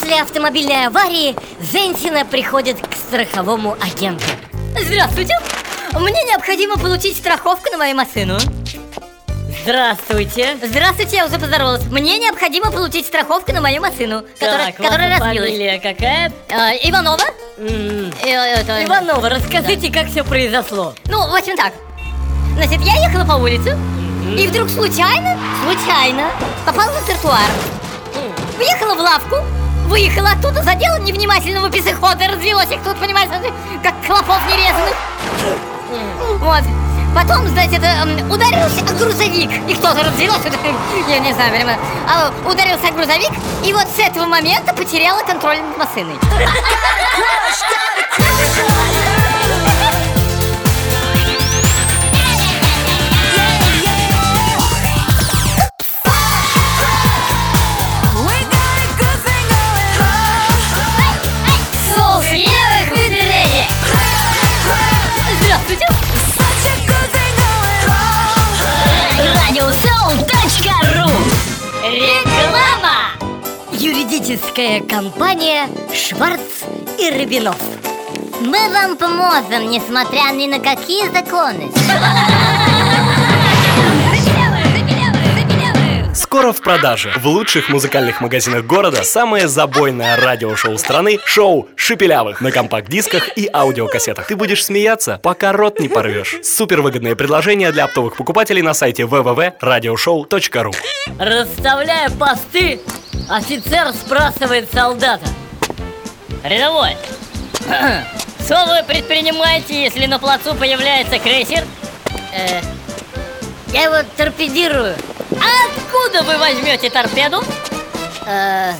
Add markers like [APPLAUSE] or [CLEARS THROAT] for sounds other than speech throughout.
автомобильной аварии Зенсина приходит к страховому агенту. Здравствуйте! Мне необходимо получить страховку на мою машину Здравствуйте. Здравствуйте, я уже поздоровалась. Мне необходимо получить страховку на мою машину Которая, Так, которая ваша разбилась фамилия какая? А, Иванова? М, Э, это- Иванова, расскажите, как все произошло. Ну, в общем так. Значит, я ехала по улице И вдруг случайно, случайно Попала на тротуар. Въехала в лавку Выехала оттуда, задела невнимательного пешехода Развелось их тут, понимаете, как клопов нерезанных. Вот. Потом, значит, эм, ударился о грузовик И кто-то развелось, [LAUGHS] я не знаю, прямо а, Ударился о грузовик И вот с этого момента потеряла контроль над машиной Радиосоу.ру Реклама! Юридическая компания «Шварц и Рыбинов» Мы вам поможем, несмотря ни на какие законы Скоро в продаже. В лучших музыкальных магазинах города самое забойное радиошоу страны – шоу «Шепелявых» на компакт-дисках и аудиокассетах. Ты будешь смеяться, пока рот не порвешь. Супервыгодные предложения для оптовых покупателей на сайте www.radioshow.ru Расставляя посты, офицер спрашивает солдата Рядовой, [CLEARS THROAT] что вы предпринимаете, если на плацу появляется крейсер? Э, Я его торпедирую Откуда вы возьмете торпеду? Э,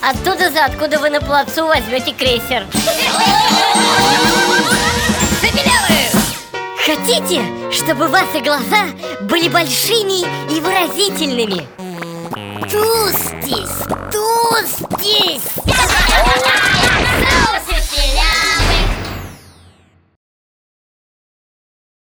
Оттуда за откуда вы на плацу возьмете крейсер Хотите, чтобы ваши глаза были большими и выразительными? Туз здесь